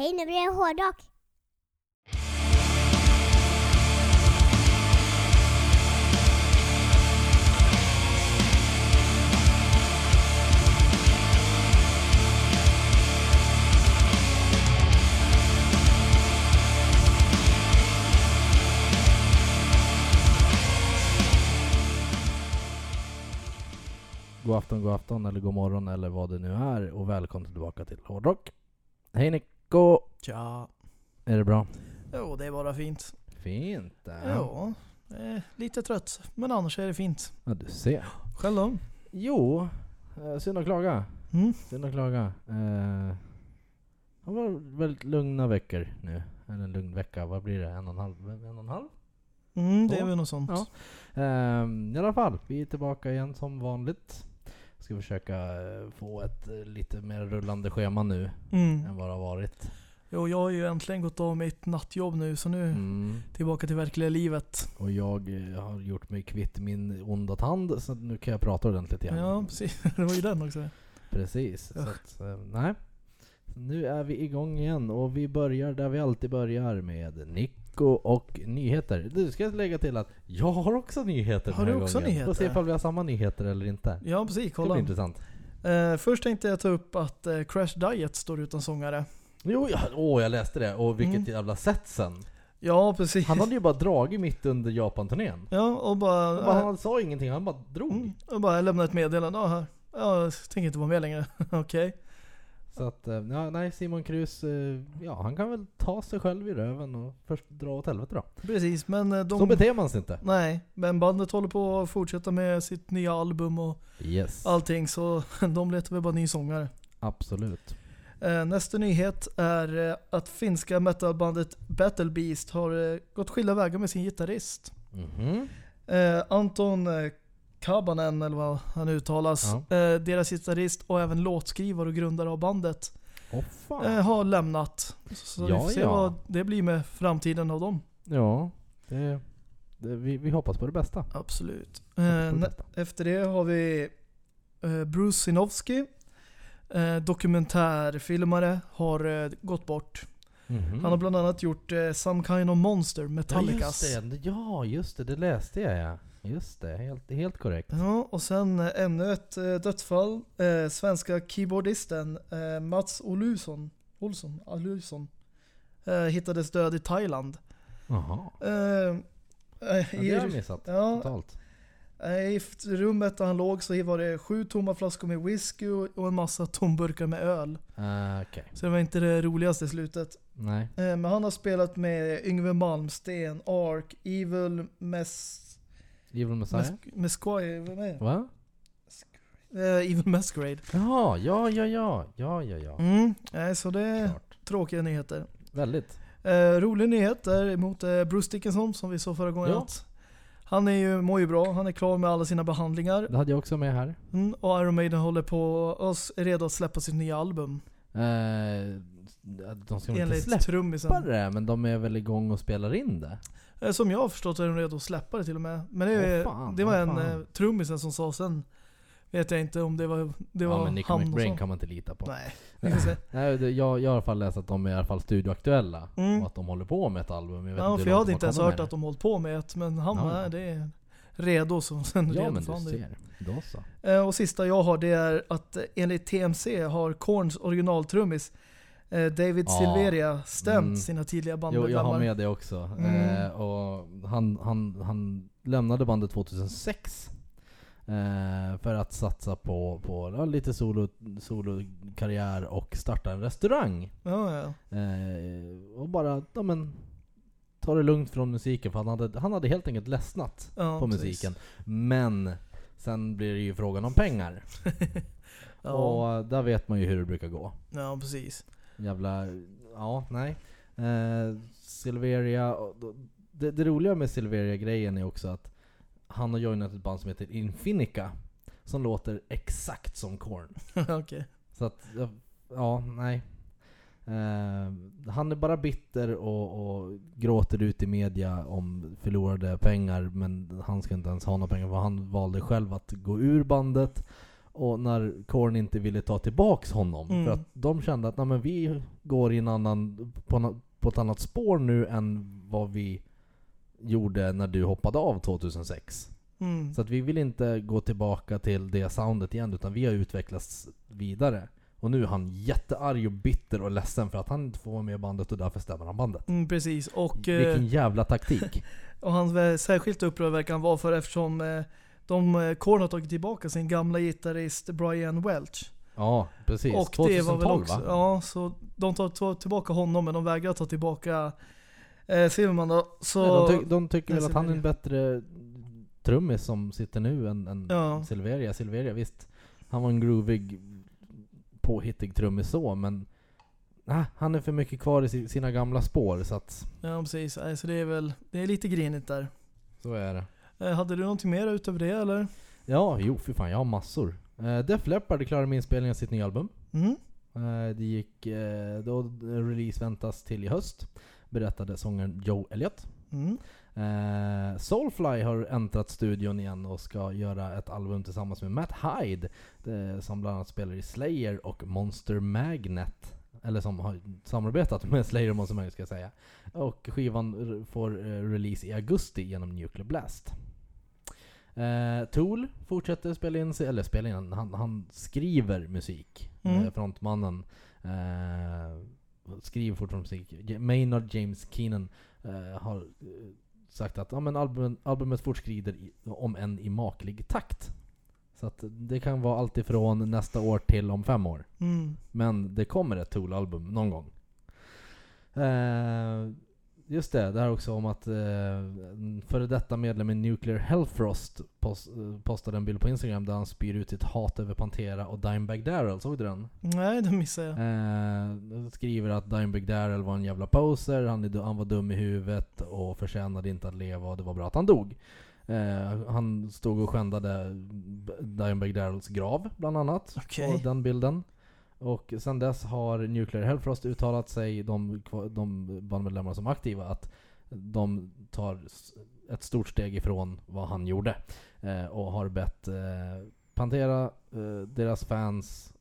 Hej, nu blir det hårdrock. God afton, god afton eller god morgon eller vad det nu är och välkommen tillbaka till Hårdrock. Hej Nico! Tja. Är det bra? Jo, det är bara fint. Fint det. Ja, eh, lite trött. Men annars är det fint. Ja, du ser. Själv då? Jo, eh, synd att klaga. Mm. Synd att klaga. Eh, det var väldigt lugna veckor nu. Eller en lugn vecka. Vad blir det? En och en halv? En och en halv? Mm, det är väl något sånt. Ja. Ehm, I alla fall, vi är tillbaka igen som vanligt. Ska försöka eh, få ett eh, lite mer rullande schema nu Mm. än vad det har varit. Jo, jag har ju äntligen gått av mitt nattjobb nu, så nu Mm. tillbaka till verkliga livet. Och jag eh, har gjort mig kvitt min onda tand så nu kan jag prata ordentligt igen. Ja, precis. Det var ju den också. Precis. Så Usch. att, nej. Nu är vi igång igen och vi börjar där vi alltid börjar med Nico och nyheter. Du ska jag lägga till att jag har också nyheter Har den här du också gången. nyheter? Får se ifall vi har samma nyheter eller inte. Ja, precis. Det Kolla. blir intressant. Eh, först tänkte jag ta upp att eh, Crash Diet står utan sångare. Jo, ja, åh jag läste det. Och vilket Mm. jävla sätt sen. Ja, precis. Han hade ju bara dragit mitt under Japan-turnén. Ja, och bara... Han, bara, han sa ingenting, han bara drog. mm, och bara lämna ett meddelande. Ja, här. Ja, jag tänker inte vara med längre. Okej. Så att, eh, ja, nej Simon Krus, eh, ja han kan väl ta sig själv i röven och först dra åt helvete då. Precis, men eh, de... Så beter man sig inte. Nej, men bandet håller på att fortsätta med sitt nya album och Yes. allting så de letar väl bara ny sångare. Absolut. Nästa nyhet är att finska metalbandet Battle Beast har gått skilda vägar med sin gitarrist. Mhm. Eh, Anton Kabanen, eller vad han uttalas, eh, deras gitarrist och även låtskrivare och grundare av bandet, fan. eh, har lämnat. Så Ja, vi får se ja. vad det blir med framtiden av dem. Ja, det, det, vi, vi hoppas på det bästa. Absolut. Eh, det nä- bästa. Efter det har vi eh, Bruce Sinowski, eh, dokumentärfilmare, har eh, gått bort. Mhm. Han har bland annat gjort eh, Some Kind of Monster, ja, Metallicas. just det. Ja, just det. Det läste jag ja. Just det, helt, helt korrekt. Ja, och sen eh, ännu ett eh, dödsfall. Eh, svenska keyboardisten eh, Mats Olusson, Olsson, Alusson, eh, hittades död i Thailand. Jaha. Eh, eh, Ja, det i, har jag missat. ja, Totalt. I rummet där han låg så var det sju tomma flaskor med whisky och en massa tomburkar med öl. Uh, Okej. Så det var inte det roligaste slutet. Nej. Men han har spelat med Yngwie Malmsteen, Ark, Evil Mess... Evil Messiah? Det? Va? Eh, Evil Masquerade. Jaha, ja, ja, ja. Ja, ja, ja. Mm, nej, så det är Klart. tråkiga nyheter. Väldigt. Eh, rolig nyhet däremot eh, Bruce Dickinson som vi såg förra gången. Ja. Han är ju, mår ju bra, han är klar med alla sina behandlingar. Det hade jag också med här. Mm, och Iron Maiden håller på, oss är redo att släppa sitt nya album. Eh, de ska väl inte släppa trummisen. det, men de är väl igång och spelar in det? Eh, som jag har förstått är de redo att släppa det till och med. Men det, Åh, fan, det var åh, en fan. eh, trummisen som sa sen. Vet jag inte om det var, det var ja, men och McBrain så. kan man inte lita på. Nej. Nej, jag, jag har i alla fall läst att de är i alla fall studioaktuella. Mm. Och att de håller på med ett album. Jag vet Ja, inte för jag hade de inte ens hört att de hållit på med ett, men han Ja. det är redo så sen. Ja redo men du det. ser. Då så. Eh, Och sista jag har det är att enligt TMC har Korns originaltrummis David Ja. Silveria stämt Mm. sina tidiga Jo, jag bandmedlemmar. har med det också. Mm. Eh, och han, han, han lämnade bandet 2006. Eh, för att satsa på, på ja, lite solo, solokarriär och starta en restaurang. Ja, ja. Eh, och bara, ja men, ta det lugnt från musiken för han hade, han hade helt enkelt ledsnat på precis. musiken. Men sen blir det ju frågan om pengar. Och där vet man ju hur det brukar gå. ja, precis. Jävla, ja nej. Eh, Silveria, det, det roliga med Silveria-grejen är också att han har joinat ett band som heter Infinica. Som låter exakt som Korn. Okej. Så att, ja, ja nej. Eh, han är bara bitter och, och gråter ut i media om förlorade pengar men han ska inte ens ha några pengar för han valde själv att gå ur bandet. Och när Korn inte ville ta tillbaks honom. Mm. För att de kände att Nej, vi går i en annan, på, på ett annat spår nu än vad vi gjorde när du hoppade av 2006. Mm. Så att vi vill inte gå tillbaka till det soundet igen, utan vi har utvecklats vidare. Och nu är han jättearg och bitter och ledsen för att han inte får vara med i bandet och därför stämmer han bandet. Mm, precis. Och, eh, Vilken jävla taktik. och han var särskilt upprörd verkar han vara för eftersom eh, de eh, Korn har tagit tillbaka sin gamla gitarrist Brian Welch. Ja, precis. och 2012 det var väl också, va? ja så de tar tillbaka honom men de vägrar ta tillbaka eh, Silverman då. Så, Nej, de, ty de tycker väl att han är en bättre trummis som sitter nu än, än Ja. Silveria. Silveria, visst. Han var en groovig, påhittig trummis så, men ah, han är för mycket kvar i si- sina gamla spår, så att ja precis, så det är väl, det är lite grinigt där. så är det. Eh, hade du någonting mer utöver det eller? Ja, jo för fan, jag har massor. Uh, Def Leppard är klara med inspelningen av sitt nya album. Mm. Eh, det gick, eh, då release väntas till i höst, berättade sångaren Joe Elliott. Mm. Eh, Soulfly har äntrat studion igen och ska göra ett album tillsammans med Matt Hyde, eh, som bland annat spelar i Slayer och Monster Magnet. Eller som har samarbetat med Slayer och Monster Magnet ska jag säga. Och skivan får eh, release i augusti genom Nuclear Blast. Eh, Tool fortsätter spela in, eller spela in, han, han skriver musik. Mm. Eh, frontmannen eh, skriver fortfarande musik. Maynard James Keenan eh, har eh, sagt att ja, men album, albumet fortskrider i, om en i maklig takt. Så att det kan vara allt ifrån nästa år till om fem år. Mm. Men det kommer ett Tool-album någon gång. Just det, det här också om att eh, före detta medlem i Nuclear Hellfrost post, eh, postade en bild på Instagram där han spyr ut sitt hat över Pantera och Dimebag Darrell. Såg du den? Nej, det missade jag. Eh, skriver att Dimebag Darrell var en jävla poser, han, han var dum i huvudet och förtjänade inte att leva och det var bra att han dog. Eh, han stod och skändade Dimebag Darrells grav bland annat Okej. på den bilden. Och sen dess har Nuclear Hellfrost uttalat sig, de, de bandmedlemmar som är aktiva, att de tar ett stort steg ifrån vad han gjorde. Eh, och har bett eh, Pantera, eh, deras fans,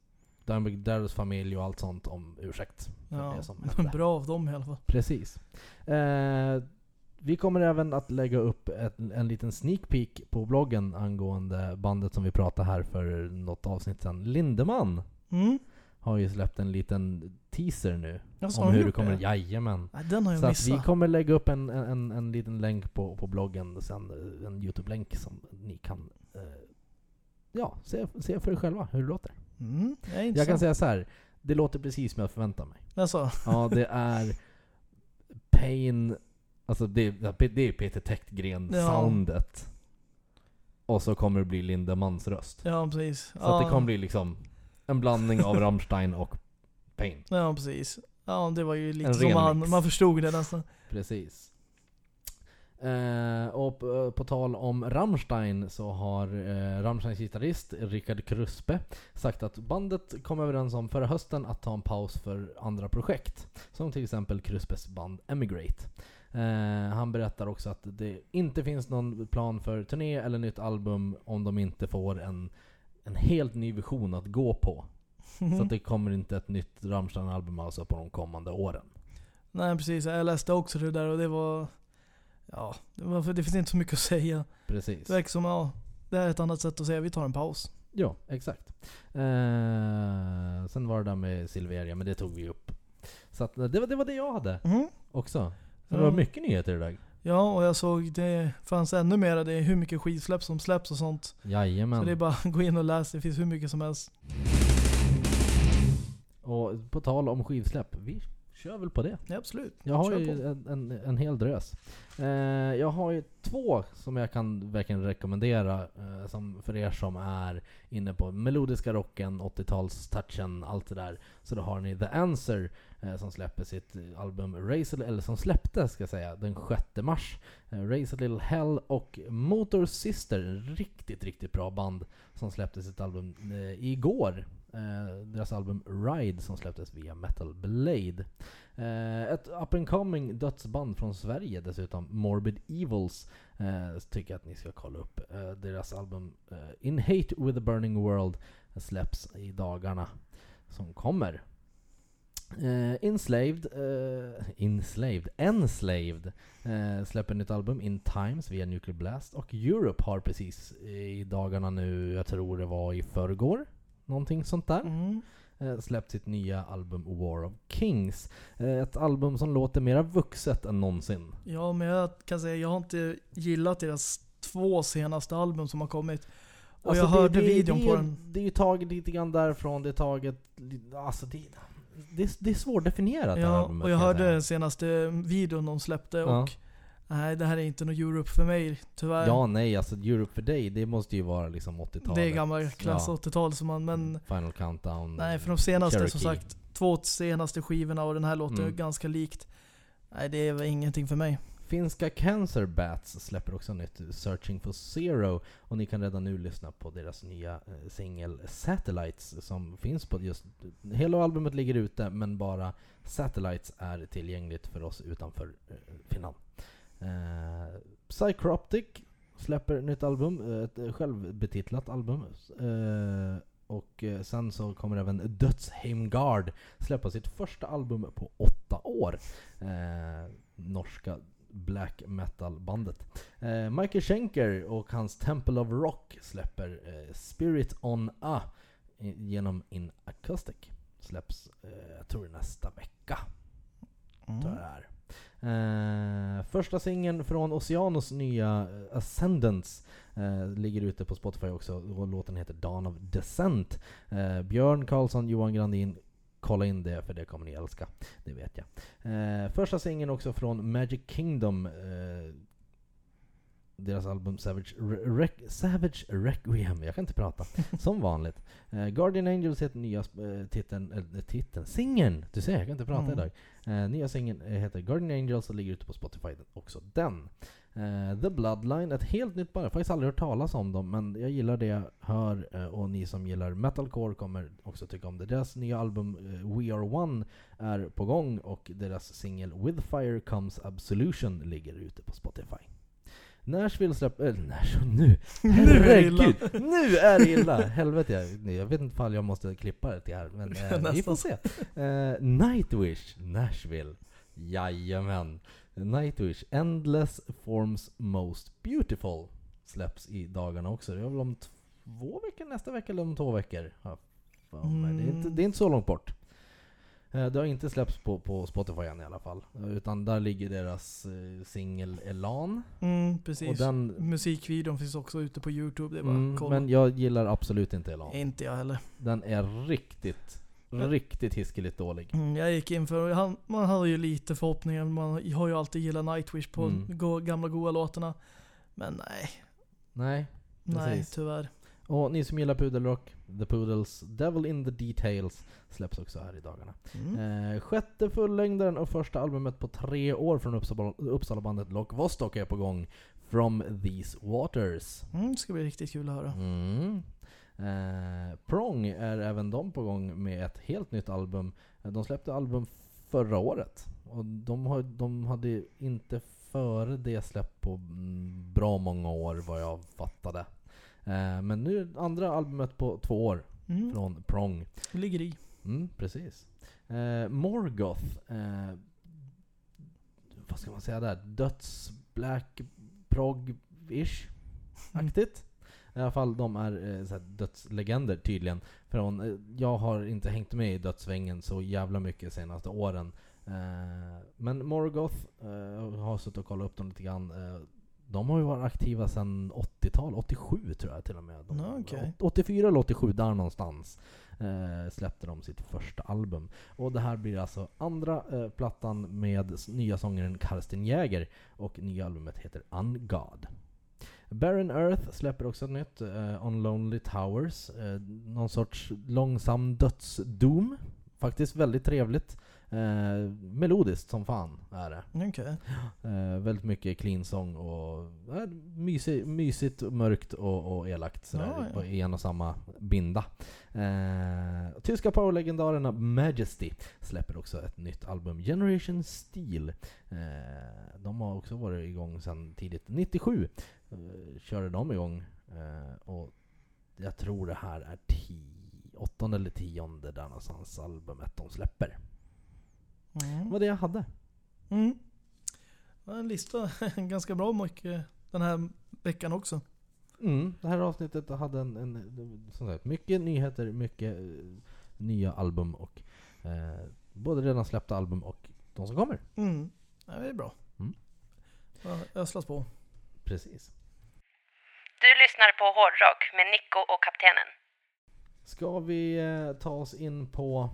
Darrells familj och allt sånt om ursäkt. Ja, bra av dem i alla fall. Precis. Eh, vi kommer även att lägga upp ett, en liten sneak peek på bloggen angående bandet som vi pratade här för något avsnitt sedan. Lindeman Mm. Har ju släppt en liten teaser nu. Alltså, om hur det gjort kommer... det? Jajamän. Nej, den har jag Så att vi missat. kommer lägga upp en, en, en liten länk på, på bloggen sen, eh, en Youtube-länk som ni kan eh, ja, se, se för er själva hur det låter. Mm. Ja, Jag kan säga så här. det låter precis som jag förväntar mig. Alltså, Ja, det är Pain, alltså det, det är Peter Täktgren-soundet. Och så kommer det bli Lindemans röst. ja precis. Så ja. det kommer bli liksom en blandning av Rammstein och Pain. Ja, precis. Ja, det var ju lite En som man, man förstod det nästan. Precis. Eh, och på, på tal om Rammstein så har eh, Rammsteins gitarrist Rickard Kruspe sagt att bandet kom överens om förra hösten att ta en paus för andra projekt. Som till exempel Kruspes band Emigrate. Eh, han berättar också att det inte finns någon plan för turné eller nytt album om de inte får en, en helt ny vision att gå på. Så att det kommer inte ett nytt Rammstein-album alltså på de kommande åren. Nej precis, jag läste också det där och det var... Ja, det, var, det finns inte så mycket att säga. Precis. Det verkar som, ja, det här är ett annat sätt att säga vi tar en paus. Ja, exakt. Eh, sen var det där med Silveria, men det tog vi upp. Så att, eh, det, var, det var det jag hade Mhm. också. Så det var mycket nyheter idag. Ja, och jag såg det fanns ännu mer. Det är hur mycket skivsläpp som släpps och sånt. Jajamän. Så det är bara att gå in och läsa, det finns hur mycket som helst. Och på tal om skivsläpp, vi kör väl på det. Ja, absolut. Jag har Kör ju en, en, en hel drös. Eh, jag har ju två som jag kan verkligen rekommendera eh, som för er som är inne på melodiska rocken, 80-talstouchen, allt det där. Så då har ni The Answer eh, som släpper sitt album Raise a, eller som släppte ska jag säga, den 6 mars. Eh, Raise a Little Hell och Motor Sister, riktigt, riktigt bra band som släppte sitt album eh, igår. Eh, deras album Ride som släpptes via Metal Blade. Eh, ett up and coming dödsband från Sverige dessutom, Morbid Evils, eh, tycker jag att ni ska kolla upp. Eh, deras album eh, In Hate with a Burning World släpps i dagarna som kommer. Uh, Enslaved, uh, Enslaved, Enslaved eh, släpper nytt album In Times via Nuclear Blast och Europe har precis i dagarna nu, jag tror det var i förrgår, någonting sånt där, Mm. uh, släppt sitt nya album War of Kings. ett album som låter mera vuxet än någonsin. Ja, men jag kan säga jag har inte gillat deras två senaste album som har kommit. Och Alltså, jag det- hörde det, videon det, på den. Det är ju taget lite grann därifrån, det är taget... Alltså det, det, är- det är svårdefinierat det här Ja, albumet, och jag hörde den senaste videon de släppte Ja. och nej, det här är inte något Europe för mig tyvärr. Ja, nej, alltså Europe för dig, det måste ju vara liksom 80-talet. det är gammal klass Ja. 80-tal som man, men Final Countdown. nej för de senaste som Cherokee. sagt, två senaste skivorna och den här låten Mm. ganska likt. Nej, det är ingenting för mig. Finska Cancer Bats släpper också nytt, Searching for Zero. Och ni kan redan nu lyssna på deras nya eh, singel Satellites som finns på just... Hela albumet ligger ute, men bara Satellites är tillgängligt för oss utanför eh, Finland. Eh, Psychroptic släpper nytt album, eh, ett självbetitlat album. Eh, och eh, sen så kommer även Dödsheimgard släppa sitt första album på åtta år. Eh, norska black metal-bandet. Eh, Michael Schenker och hans Temple of Rock släpper eh, Spirit on A genom In Acoustic. Släpps, eh, jag tror nästa vecka. Mm. Tror jag det är. Eh, första singeln från Oceanos nya eh, Ascendance eh, ligger ute på Spotify också och låten heter Dawn of Descent. Eh, Björn Karlsson, Johan Grandin, kolla in det för det kommer ni älska. Det vet jag. Eh, första singeln också från Magic Kingdom. Eh, Eh, deras album Savage, Re- Rec- Savage Requiem. Jag kan inte prata. Som vanligt. Eh, Guardian Angels heter nya eh, titeln, eller titeln, singeln! Du ser, jag kan inte prata Mm. idag. Eh, nya singeln eh, heter Guardian Angels och ligger ute på Spotify också den. Eh, The Bloodline, ett helt nytt band. Jag har faktiskt aldrig hört talas om dem, men jag gillar det jag hör eh, och ni som gillar metalcore kommer också tycka om det. Deras nya album eh, We Are One är på gång och deras singel With Fire Comes Absolution ligger ute på Spotify. Nashville släpper... Äh, Nashville, nu! Herregud! Nu är det illa! Helvete, jag, jag vet inte ifall jag måste klippa det till här, men eh, vi får se. Eh, Nightwish, Nashville. Jajamän. Nightwish, Endless Forms Most Beautiful släpps i dagarna också. Det är väl om två veckor nästa vecka eller om två veckor? Ja, fan, men det, är inte, Mm. det är inte så långt bort. Eh, Det har inte släppts på, på Spotify än i alla fall. Eh, Utan där ligger deras eh, singel Elan. Mm, Och precis. den, Musikvideon finns också ute på Youtube, det är bara mm, kolla. men jag gillar absolut inte Elan. Inte jag heller. Den är riktigt, riktigt hiskeligt dålig. Mm, jag gick in för, man hade ju lite förhoppningar, man har ju alltid gillat Nightwish på Mm. gamla goa låtarna. Men nej, Nej, nej Precis. tyvärr. Och ni som gillar pudelrock, The Poodles, Devil in the Details släpps också här i dagarna. Mm. Eh, sjätte fullängdaren och första albumet på tre år från Uppsala, Uppsala-bandet Lock Vostok är på gång. From These Waters. Mm, det ska bli riktigt kul att höra. Mm. Eh, Prong är även de på gång med ett helt nytt album. Eh, De släppte album förra året. Och de, har, de hade inte före det släppt på mm, bra många år vad jag fattade. Eh, men nu andra albumet på två år Mm. från Prong. Ligger i. Mm, precis. Eh, Morgoth. Eh, vad ska man säga där? Döds... Black... Prog-ish? Aktigt. I alla fall, de är eh, dödslegender tydligen. Från, eh, jag har inte hängt med i dödssvängen så jävla mycket senaste åren. Eh, men Morgoth, eh, har suttit och kollat upp dem lite grann. De har ju varit aktiva sedan 80-tal, 87 tror jag till och med. De, okej. 84 eller 87, där någonstans eh, släppte de sitt första album. Och det här blir alltså andra eh, plattan med nya sångaren Karsten Jäger och nya albumet heter Ungod. Barren Earth släpper också ett nytt, eh, On Lonely Towers. Eh, någon sorts långsam dödsdoom. Faktiskt väldigt trevligt. Eh, melodiskt som fan är det. Okej. Eh, väldigt mycket clean sång och eh, mysig, mysigt, mörkt och, och elakt sådär, Ja, ja. På, en och samma binda. Eh, tyska powerlegendarerna Majesty släpper också ett nytt album, Generation Steel. Eh, de har också varit igång sedan tidigt 97. Eh, körde de igång. Eh, och jag tror det här är åttonde eller tionde där någonstans albumet de släpper. Det Mm. var det jag hade. Mm. Det En lista, ganska bra mycket den här veckan också. Mm, det här avsnittet hade en, en som sagt, mycket nyheter, mycket eh, nya album och eh, både redan släppta album och de som kommer. Mm. Ja, det är bra. Mm. Öslas på. Precis. Du lyssnar på Hårdrock med Nico och Kaptenen. Ska vi eh, ta oss in på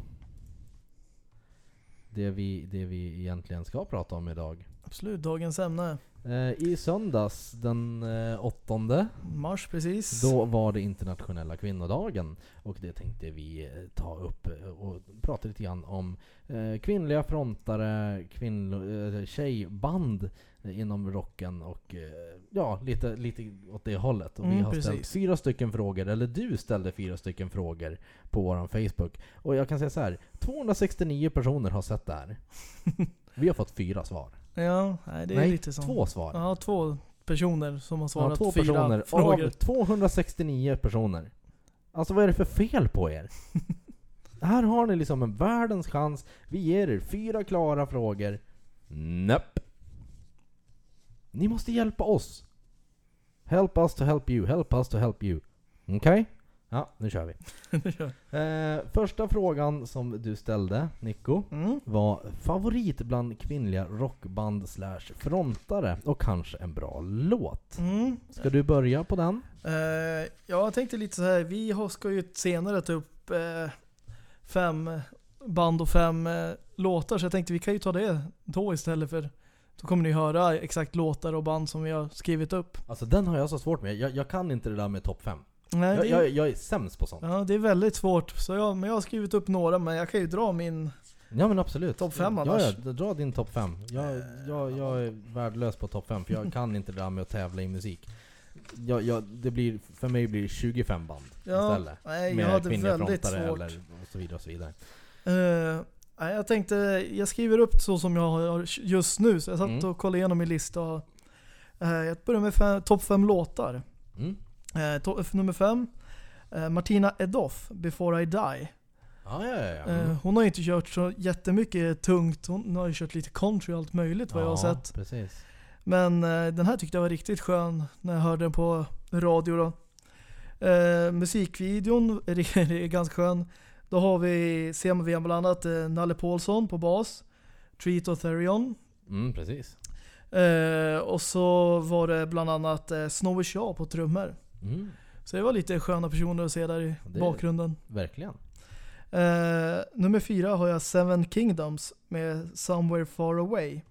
det vi, det vi egentligen ska prata om idag? Absolut, dagens ämne. Eh, I söndags den eh, åttonde Mars precis. Då var det internationella kvinnodagen och det tänkte vi eh, ta upp eh, och prata lite grann om eh, kvinnliga frontare, kvinnlo- eh, tjejband eh, inom rocken och eh, ja, lite, lite åt det hållet. Och vi Mm, har ställt precis. fyra stycken frågor, eller du ställde fyra stycken frågor på vår Facebook. Och jag kan säga så här, 269 personer har sett det här. Vi har fått fyra svar. Ja, nej, det är Nej, lite så. två svar. Ja, två personer som har svarat Ja, två fyra personer frågor. av 269 personer. Alltså vad är det för fel på er? Här har ni liksom en världens chans. Vi ger er fyra klara frågor. Nope. Ni måste hjälpa oss. Help us to help you, help us to help you. Okej? Ja, nu kör vi. Eh, första frågan som du ställde, Nico, mm. var favorit bland kvinnliga rockband slash frontare och kanske en bra låt. Mm. Ska du börja på den? Eh, ja, jag tänkte lite så här. vi ska ju senare ta upp eh, fem band och fem eh, låtar, så jag tänkte vi kan ju ta det då istället för då kommer ni höra exakt låtar och band som vi har skrivit upp. Alltså den har jag så svårt med. Jag, jag kan inte det där med topp 5. Nej, Jag, det, jag, jag är sämst på sånt. ja, det är väldigt svårt. Så jag, men jag har skrivit upp några, men jag kan ju dra min... Ja men absolut. Topp fem ja, annars. ja, dra din topp 5. Jag, jag, jag är värdelös på topp 5 för jag kan inte det där med att tävla i musik. Jag, jag, det blir, för mig blir det 25 band Ja, istället. nej, jag med hade kvinnliga väldigt svårt. eller och så vidare och så vidare. Eh, nej, jag tänkte, jag skriver upp så som jag har just nu, så jag satt Mm. och kollade igenom min lista. eh, jag börjar med fem, topp fem låtar. Mm. Eh, to- nummer fem, eh, Martina Edoff, Before I Die. Ja, ja, ja. ja. Eh, Mm. hon har inte kört så jättemycket tungt, hon har ju kört lite country och allt möjligt vad jag har sett. precis. Men eh, den här tyckte jag var riktigt skön när jag hörde den på radio då. Eh, musikvideon är, är ganska skön. Då har vi, ser vi bland annat eh, Nalle Paulsson på bas, Treat Otherion. Mm, precis. Eh, och så var det bland annat eh, Snowy Shaw på trummor. Mm, Så det var lite sköna personer att se där i Det- bakgrunden. verkligen. Eh, nummer fyra har jag Seven Kingdoms med Somewhere Far Away.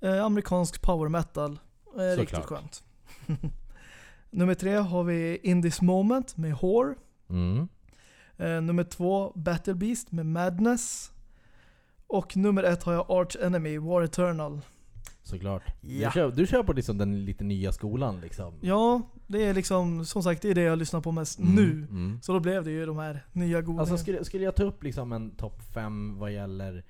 Eh, amerikansk power metal. Eh, riktigt Såklart. skönt. nummer tre har vi In This Moment med Whore. Mm. Eh, nummer två Battle Beast med Madness. Och nummer ett har jag Arch Enemy, War Eternal. Såklart. Ja. Du, kör, du kör på liksom den lite nya skolan liksom. Ja, det är liksom, som sagt, det är det jag lyssnar på mest Mm, nu. Mm. Så då blev det ju de här nya godingarna. Alltså skulle, skulle jag ta upp liksom en topp 5 vad gäller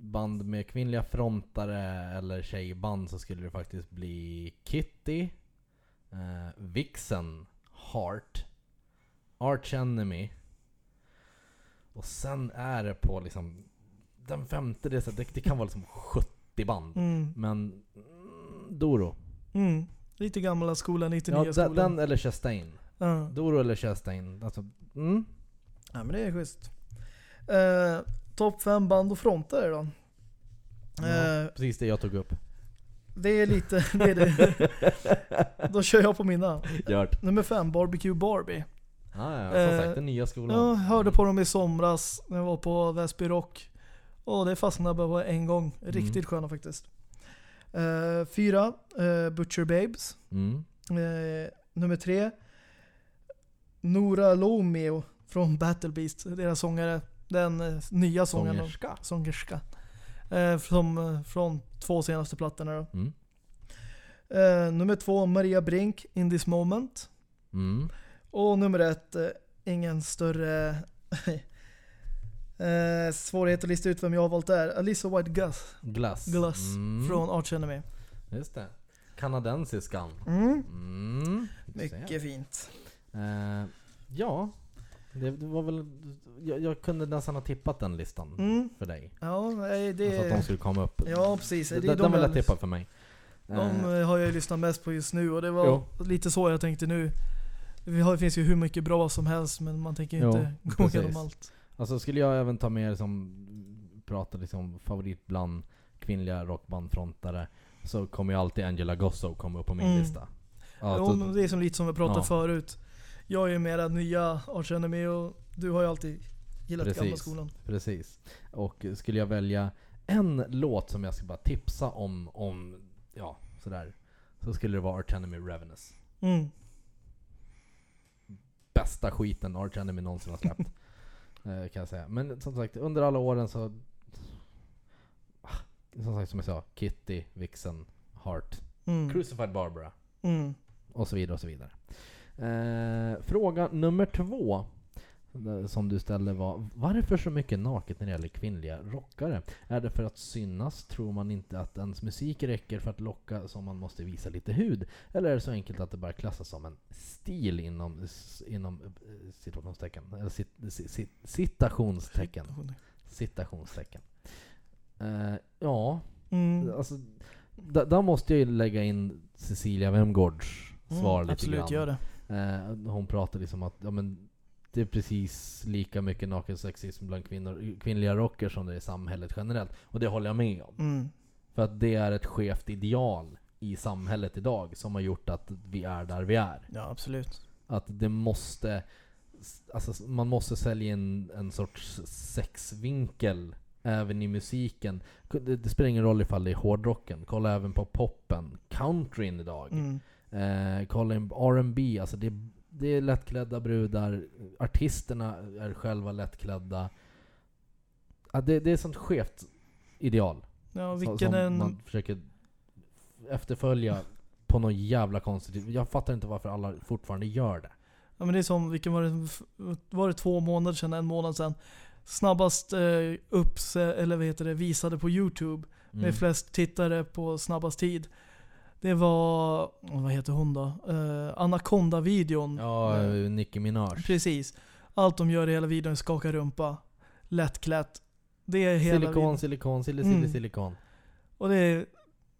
band med kvinnliga frontare eller tjejband så skulle det faktiskt bli Kitty, eh, Vixen, Heart, Arch Enemy och sen är det på liksom den femte, det, så- det, det kan vara liksom 70 band. Mm, Men mm, Doro. mm. Lite gamla skolan, lite Ja, nya den, skolan. den eller Chastain. Ja. Doro eller Chastain. Alltså, mm. Ja men det är schysst. Eh, Topp 5 band och frontare då. Ja, Eh, precis det jag tog upp. det är lite, det är det. Då kör jag på mina. Gjort. Nummer 5, Barbecue Barbie. Ja, ja, som Eh, sagt, den nya skolan. Jag hörde på dem i somras när jag var på Väsby Rock. Och det fastnade bara en gång. Riktigt Mm. sköna faktiskt. Eh, fyra, eh, Butcher Babes. Mm. Eh, nummer tre, Nora Lomeo från Battle Beast. Deras sångare. Den nya sångaren. Sångerska. sångerska. Som, från två senaste plattorna då. Mm. Nummer två, Maria Brink, In This Moment. Mm. Och nummer ett, ingen större eh, svårighet att lista ut vem jag har valt där. Alissa White Gus, Glass. Glass Mm. från Arch Enemy. Just det. Kanadensiskan. Mm. Mm. Mycket fint. Eh, ja. Det, det var väl, jag, jag kunde nästan ha tippat den listan Mm. för dig. Ja, nej, det... Alltså att de skulle komma upp. Ja, precis. Det Den, de den var lätt tippad för mig. De Eh, eh, har jag ju lyssnat mest på just nu och det var Jo. lite så jag tänkte nu. Det finns ju hur mycket bra som helst men man tänker ju inte gå igenom allt. Alltså skulle jag även ta med som prata liksom favorit bland kvinnliga rockbandfrontare så kommer ju alltid Angela Gosso komma upp på min Mm. lista. Ja, Jo, men det är som lite som vi pratade Ja. förut. Jag är ju mera nya Arch Enemy och du har ju alltid gillat Precis. gamla skolan. Precis. Och skulle jag välja en låt som jag ska bara tipsa om, om ja, sådär. Så skulle det vara Arch Enemy Ravenous. Mm. Bästa skiten Arch Enemy någonsin har släppt. eh, kan jag säga. Men som sagt, under alla åren så... Som sagt, som jag sa. Kitty, Vixen, Heart, Mm. Crucified Barbara. Mm. Och så vidare och så vidare. Eh, fråga nummer två. Som du ställde var Varför så mycket naket när det gäller kvinnliga rockare? Är det för att synas? Tror man inte att ens musik räcker för att locka så man måste visa lite hud? Eller är det så enkelt att det bara klassas som en stil inom, inom eh, situationstecken? Eller cit, cit, cit, citationstecken. Citationstecken. Eh, ja, Mm. Alltså, där, måste jag ju lägga in Cecilia Wemgårds svar Mm, lite absolut, grann. gör det. Eh, hon pratar liksom att ja, men det är precis lika mycket nakensexism bland kvinnor, kvinnliga rockers som det är i samhället generellt. Och det håller jag med om. Mm. För att det är ett skevt ideal i samhället idag som har gjort att vi är där vi är. Ja, absolut. Att det måste, alltså man måste sälja in en sorts sexvinkel även i musiken. Det, det spelar ingen roll ifall det är hårdrocken. Kolla även på poppen, countryn idag. Mm. Eh, kolla in R&B, alltså det, det är lättklädda brudar. Artisterna är själva lättklädda. Ja, det, det är ett sånt skevt ideal. Ja, vilken som en... man försöker efterfölja på något jävla konstigt Jag fattar inte varför alla fortfarande gör det. Ja men det är som, vilken var det, var det två månader sedan, en månad sedan? Snabbast eh, upps, eller vad heter det, visade på Youtube Mm. med flest tittare på snabbast tid. Det var, vad heter hon då? Eh, Anaconda-videon. Ja, Nicki Minaj. Precis. Allt de gör i hela videon är skaka rumpa. Lättklätt. Det är hela Silikon, videon. silikon, silly, silly, Mm. silikon. Och det är,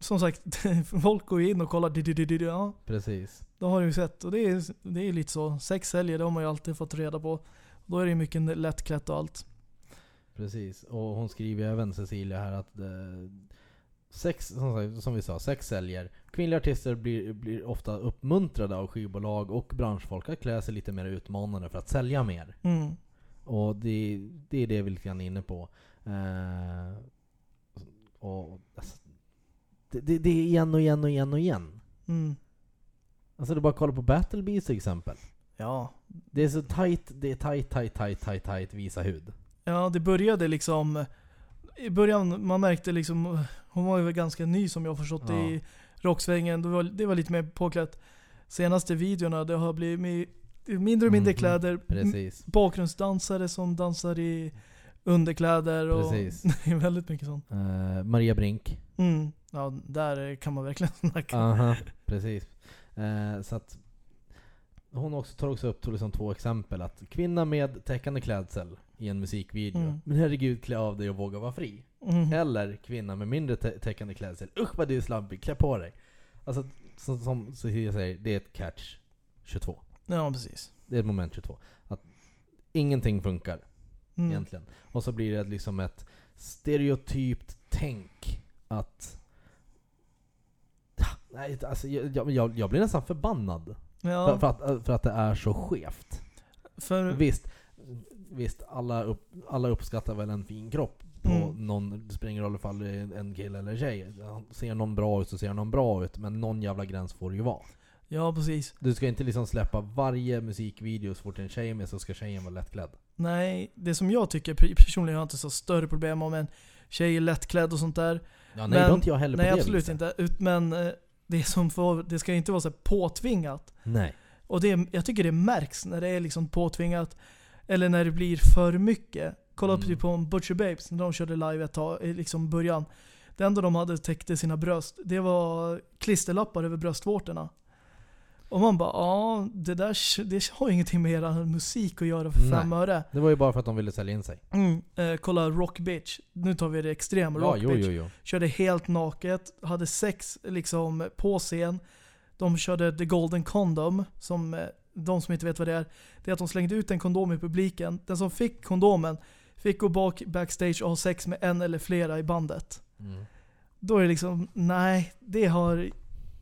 som sagt, folk går in och kollar. di- di- di- di- di- Ja, Precis. det har du ju sett. Och det är, det är lite så. Sex säljer, det har man ju alltid fått reda på. Då är det ju mycket lättklätt och allt. Precis. Och hon skriver även, Cecilia, här att eh, sex, som, sagt, som vi sa, sex säljer. Kvinnliga artister blir, blir ofta uppmuntrade av skivbolag och branschfolk att klä sig lite mer utmanande för att sälja mer. Mm. Och det, det är det vi lite grann är inne på. Eh, och, alltså, det, det, det är igen och igen och igen och igen. Mm. Alltså det är bara att kolla på Battle Beast till exempel. Ja. Det är så tight, det är tight, tight, tight, tight, tight, visa hud. Ja, det började liksom... I början, man märkte liksom... Hon var ju ganska ny som jag har förstått Ja. i rocksvängen. Det var, det var lite mer påklätt. Senaste videorna, det har blivit mi- mindre och mindre Mhm, kläder. Precis. Bakgrundsdansare som dansar i underkläder och Precis. väldigt mycket sånt. Eh, Maria Brink. Mm. Ja, där kan man verkligen snacka. Aha, precis. Eh, så att hon också tar också upp liksom två exempel. Att kvinna med täckande klädsel i en musikvideo. Mm. Men herregud, klä av dig och våga vara fri. Mm. Eller kvinna med mindre tä- täckande klädsel. Usch vad du är slampig, klä på dig. Alltså, som, som så jag säger, det är ett catch 22. Ja, precis. Det är ett moment 22. Att ingenting funkar Mm. egentligen. Och så blir det liksom ett stereotypt tänk att... Ja, Nej, alltså, jag, jag, jag blir nästan förbannad. Ja, För, för, att, för att det är så skevt. för, Visst, visst alla, upp, alla uppskattar väl en fin kropp. På Mm. någon, det spelar ingen roll ifall det är en kille eller tjej. Ser någon bra ut så ser någon bra ut. Men någon jävla gräns får det ju vara. ja, precis. Du ska inte liksom släppa varje musikvideo så fort en tjej är med så ska tjejen vara lättklädd. Nej, det som jag tycker per- personligen har jag inte så större problem om en tjej är lättklädd och sånt där. Ja, nej, Men- det inte jag heller Nej, på det absolut viset. inte. Ut, men eh, det, som får, det ska inte vara så påtvingat. Nej. Och det, jag tycker det märks när det är liksom påtvingat. Eller när det blir för mycket. Kolla Mm. typ på Butcher Babes när de körde live ett tag, i liksom början. Det enda de hade täckte sina bröst, det var klisterlappar över bröstvårtorna. Och man bara, ja det där det har ju ingenting med era musik att göra för Nej. fem öre. Det var ju bara för att de ville sälja in sig. Mm, eh, kolla Rock Bitch. Nu tar vi det extrema. Ja, Rock jo, Bitch. jo, jo. Körde helt naket, hade sex liksom på scen. De körde The Golden Condom, som eh, de som inte vet vad det är. Det är att de slängde ut en kondom i publiken. Den som fick kondomen fick gå bak backstage och ha sex med en eller flera i bandet. Mm. Då är det liksom, nej, det har...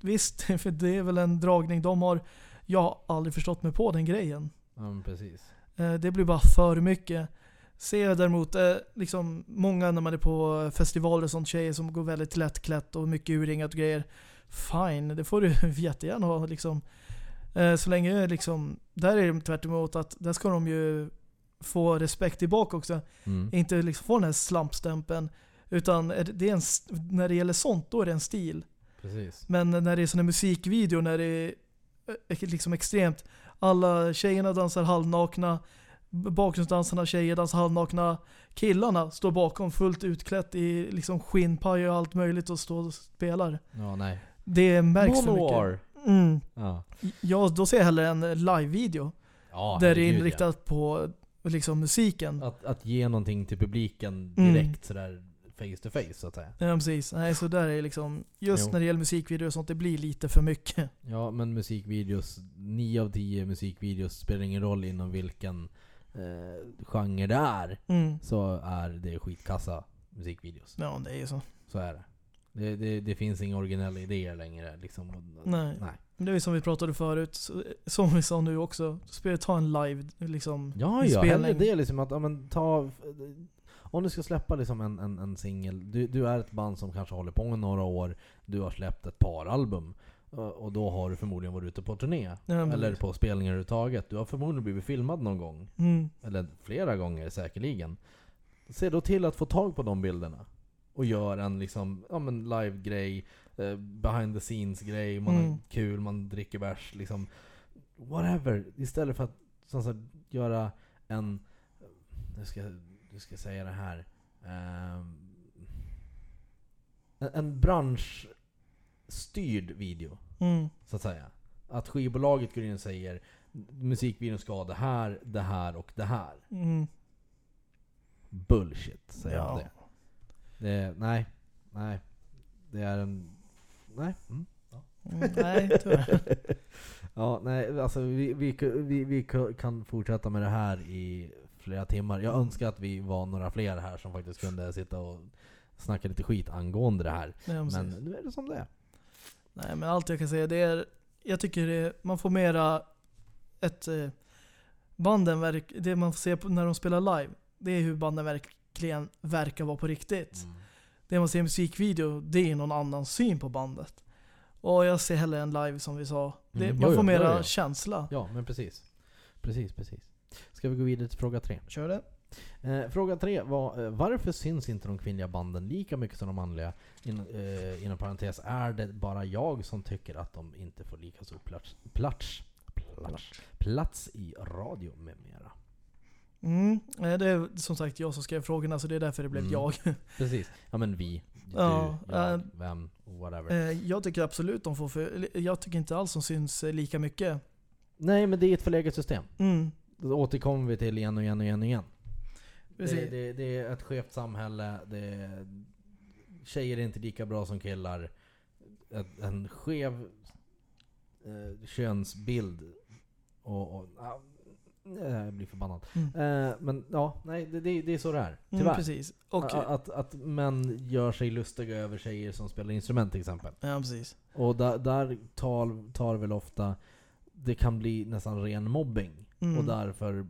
Visst, för det är väl en dragning de har. Jag har aldrig förstått mig på den grejen. Men precis. Eh, Det blir bara för mycket. Ser jag däremot eh, liksom många när man är på festivaler och sånt, tjejer som går väldigt lättklätt och mycket urringat och grejer. Fine, det får du jättegärna ha liksom. Eh, Så länge liksom, där är det tvärt att där ska de ju få respekt tillbaka också. Mm. Inte liksom få den här slampstämpeln. Utan det är en, när det gäller sånt, då är det en stil. Precis. Men när det är såna musikvideo, när det är eh, liksom extremt. Alla tjejerna dansar halvnakna. Bakgrundsdansarna, tjejer dansar halvnakna. Killarna står bakom fullt utklätt i liksom skinnpaj och allt möjligt och står och spelar. Ja, nej. Det märks för Monowar. mycket. Mm. Ja. Ja, då ser jag hellre en live-video. Ja, där det är inriktat på liksom musiken. ja. Att, att ge någonting till publiken Mm. direkt sådär face to face så att säga. Ja, precis. Nej, så där är liksom, just Jo. när det gäller musikvideor och sånt, det blir lite för mycket. Ja, men musikvideos, 9 av 10 musikvideos spelar ingen roll inom vilken eh, genre det är. Mm. Så är det skitkassa musikvideos. Ja, det är ju så. Så är det. Det, det, det finns inga originella idéer längre liksom. Nej. Nej. Det är ju som vi pratade förut, som vi sa nu också. Ta en live liksom. Ja, ja, spelning. det liksom att, ja, men ta... Om du ska släppa liksom en, en, en singel, du, du är ett band som kanske håller på några år, du har släppt ett par album och då har du förmodligen varit ute på turné. Ja, eller på spelningar överhuvudtaget. Du har förmodligen blivit filmad någon gång. Mm. Eller flera gånger säkerligen. Se då till att få tag på de bilderna. Och gör en liksom, ja men live-grej, eh, behind the scenes-grej, man Mm. har kul, man dricker bärs, liksom. Whatever. Istället för att som sagt, göra en, nu ska, nu ska jag säga det här. en, en branschstyrd video, Mm. så att säga. Att skivbolaget går in och säger musikvideon ska ha det här, det här och det här. Mm. Bullshit, säger Ja. jag det. Det. Nej, nej. Det är en... Nej. Mm. Mm, nej, tyvärr. Ja, nej, alltså vi, vi, vi, vi kan fortsätta med det här i flera timmar. Jag önskar att vi var några fler här som faktiskt kunde sitta och snacka lite skit angående det här. Nej. Men nu är det som det är. Nej, men allt jag kan säga det är, jag tycker det, man får mera ett eh, banden verk, det man får se när de spelar live, det är hur banden verkligen verkar vara på riktigt. Mm. Det man ser i musikvideo, det är någon annan syn på bandet. Och jag ser hellre en live som vi sa. Det, Mm, man jo, får mera jo, jo. känsla. Ja, men precis. Precis, precis. Ska vi gå vidare till fråga tre? Kör det. Eh, fråga tre var eh, varför syns inte de kvinnliga banden lika mycket som de manliga? In, eh, inom parentes, är det bara jag som tycker att de inte får lika stor plats, plats, plats, plats i radio med mera? Mm. Det är som sagt jag som skrev frågorna så det är därför det blev Mm. jag. Precis. Ja men vi, Ja, du, jag, eh, vem, whatever. Eh, Jag tycker absolut de får för, Jag tycker inte alls de syns eh, lika mycket. Nej men det är ett förlegat system. Mm. Det återkommer vi till igen och igen och igen och igen. Det, det, det är ett skevt samhälle, det, tjejer är inte lika bra som killar. En skev eh, könsbild. Och, och jag blir förbannad. Mm. Eh, men ja, nej det, det, det är så det är. Mm, Tyvärr. precis. Och, att, att män gör sig lustiga över tjejer som spelar instrument till exempel. ja, precis. Och där, där tar, tar väl ofta, det kan bli nästan ren mobbing. Mm. Och därför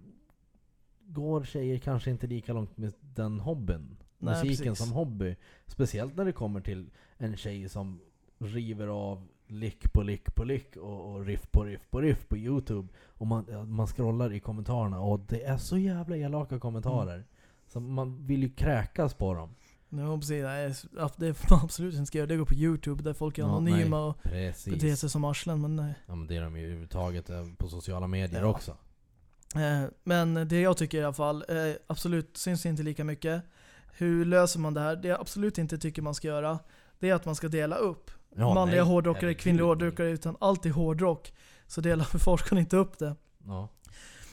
går tjejer kanske inte lika långt med den hobbyn. Musiken precis. som hobby. Speciellt när det kommer till en tjej som river av lick på lick på lick och, och riff på riff på riff på youtube. Och man, man scrollar i kommentarerna och det är så jävla elaka kommentarer. Mm. Så man vill ju kräkas på dem. Ja, precis. Nej, det får man absolut inte göra. Det går på youtube där folk är anonyma och Precis. beter sig som arslen. Men, nej. Ja men det är de ju överhuvudtaget eh, på sociala medier Ja. också. Eh, men det jag tycker i alla fall, eh, absolut syns inte lika mycket. Hur löser man det här? Det jag absolut inte tycker man ska göra, det är att man ska dela upp Ja, manliga nej, hårdrockare, kvinnliga hårdrockare, utan allt är hårdrock. så delar forskarna inte upp det. Ja.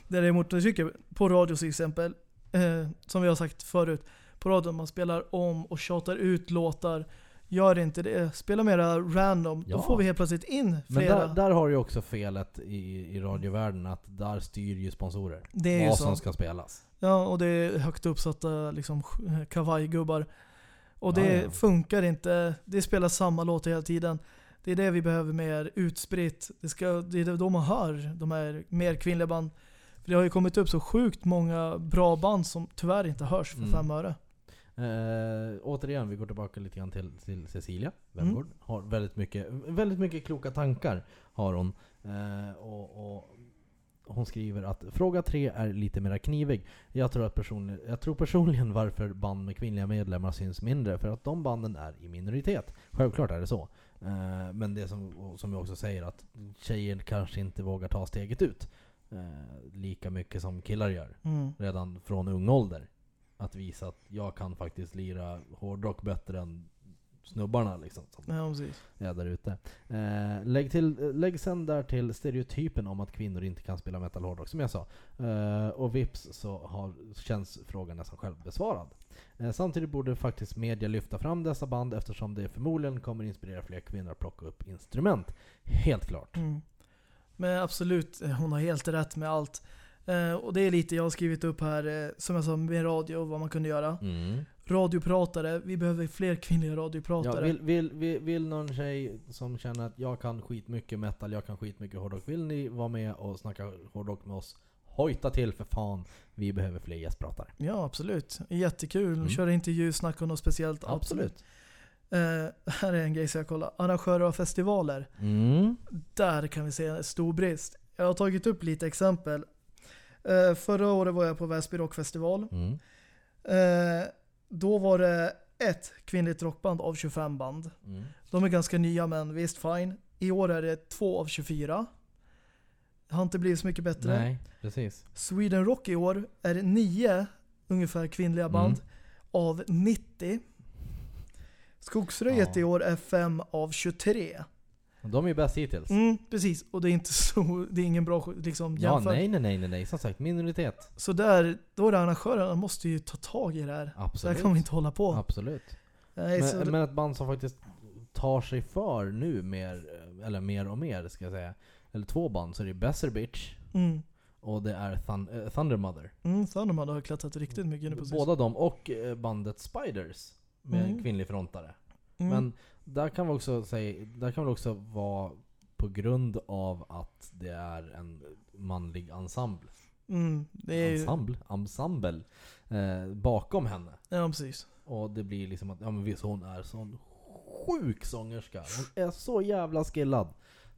Däremot jag tycker på radio till exempel, eh, som vi har sagt förut, på radio man spelar om och tjatar ut låtar. Gör inte det, spela mera random. Ja. Då får vi helt plötsligt in Men flera. där, där har du ju också felet i, i radiovärlden, att där styr ju sponsorer. det är ju vad så. som ska spelas. Ja, och det är högt uppsatta liksom, sk- kavajgubbar. Och det Ja, ja. funkar inte. Det spelar samma låtar hela tiden. Det är det vi behöver mer utspritt. Det, ska, det är då man hör de här mer kvinnliga band. För det har ju kommit upp så sjukt många bra band som tyvärr inte hörs för Mm. fem öre. Eh, återigen, vi går tillbaka lite grann till, till Cecilia Mm. Wemgård. Har väldigt mycket, väldigt mycket kloka tankar har hon. Eh, och, och hon skriver att fråga tre är lite mer knivig. Jag tror, att personligen, jag tror personligen varför band med kvinnliga medlemmar syns mindre. För att de banden är i minoritet. Självklart är det så. Eh, men det som, som jag också säger att tjejer kanske inte vågar ta steget ut. Eh, lika mycket som killar gör Mm. redan från ung ålder. Att visa att jag kan faktiskt lira hårdrock bättre än snubbarna liksom, som Ja, precis. är där ute. Eh, lägg, till, lägg sen där till stereotypen om att kvinnor inte kan spela metal hårdrock, som jag sa. Eh, och vips så har, känns frågan nästan självbesvarad. Eh, samtidigt borde faktiskt media lyfta fram dessa band eftersom det förmodligen kommer inspirera fler kvinnor att plocka upp instrument. Helt klart. Mm. Men absolut, eh, hon har helt rätt med allt. Eh, och det är lite jag har skrivit upp här, eh, som jag sa med radio, vad man kunde göra. Mm. Radiopratare, vi behöver fler kvinnliga Ja, radiopratare. vill, vill, vill, vill någon tjej som känner att jag kan skitmycket metal, jag kan skitmycket hårdrock, vill ni vara med och snacka hårdrock med oss? Hojta till för fan, vi behöver fler gästpratare. Ja, absolut. Jättekul. Mm. Köra intervju, snacka om något speciellt. Absolut. Eh, här är en grej som jag kollar. Arrangörer av festivaler. Mm. Där kan vi se en stor brist. Jag har tagit upp lite exempel. Eh, förra året var jag på Väsby Rockfestival. Mm. Eh, då var det ett kvinnligt rockband av 25 band. Mm. De är ganska nya men visst fine. I år är det två av 24. Det har inte blivit så mycket bättre. Nej, precis. Sweden Rock i år är det nio ungefär kvinnliga band Mm. av 90. Skogsröjet Ja. i år är 5 av 23. De är ju bäst hittills. Mm, precis, och det är inte så, det är ingen bra liksom, Ja, jämför. nej, nej, nej, nej, nej. Som sagt, minoritet. Så där, då är det arrangörerna måste ju ta tag i det här. Så här Absolut. kan vi inte hålla på. Absolut. Nej, så, Men, men ett band som faktiskt tar sig för nu mer, eller mer och mer ska jag säga. Eller två band, så är det Besser Bitch mm, och det är Thun- eh, Thunder Mother. mm, Thundermud har klättrat riktigt mycket nu på sistone. Båda dem och eh, bandet Spiders med en Mm. kvinnlig frontare. Mm. Men där kan vi också säga, där kan vi också vara på grund av att det är en manlig ensemble. mm, det är ju, Ensemble? Ensemble. Eh, bakom henne. ja precis. Och det blir liksom att, ja men visst hon är sån sjuk sångerska. Hon är så jävla skillad.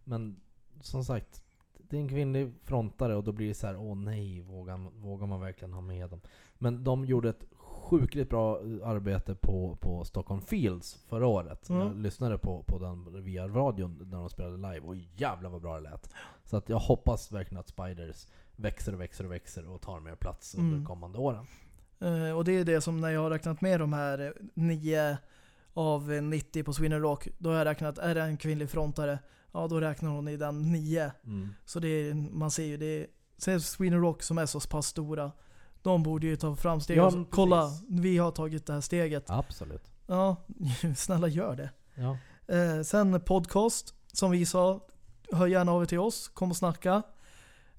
Men som sagt, det är en kvinnlig frontare och då blir det så här: åh nej, vågar, vågar man verkligen ha med dem? Men de gjorde ett sjukligt bra arbete på, på Stockholm Fields förra året. Mm. Jag lyssnade på, på den via radion när de spelade live och jävlar vad bra det lät. Så att jag hoppas verkligen att Spiders växer och växer och växer och tar mer plats under Mm. kommande åren. Eh, och det är det som när jag har räknat med de här eh, nio av eh, 90 på Sweden Rock, då har jag räknat, är det en kvinnlig frontare, ja då räknar hon i den nio. Mm. Så det är, man ser ju det. Sen Sweden Rock som är så pass stora, de borde ju ta fram steg. Ja, och så, men Kolla, vi har tagit det här steget. Absolut. Ja, snälla gör det. Ja. Eh, sen podcast, som vi sa, hör gärna av er till oss, kom och snacka.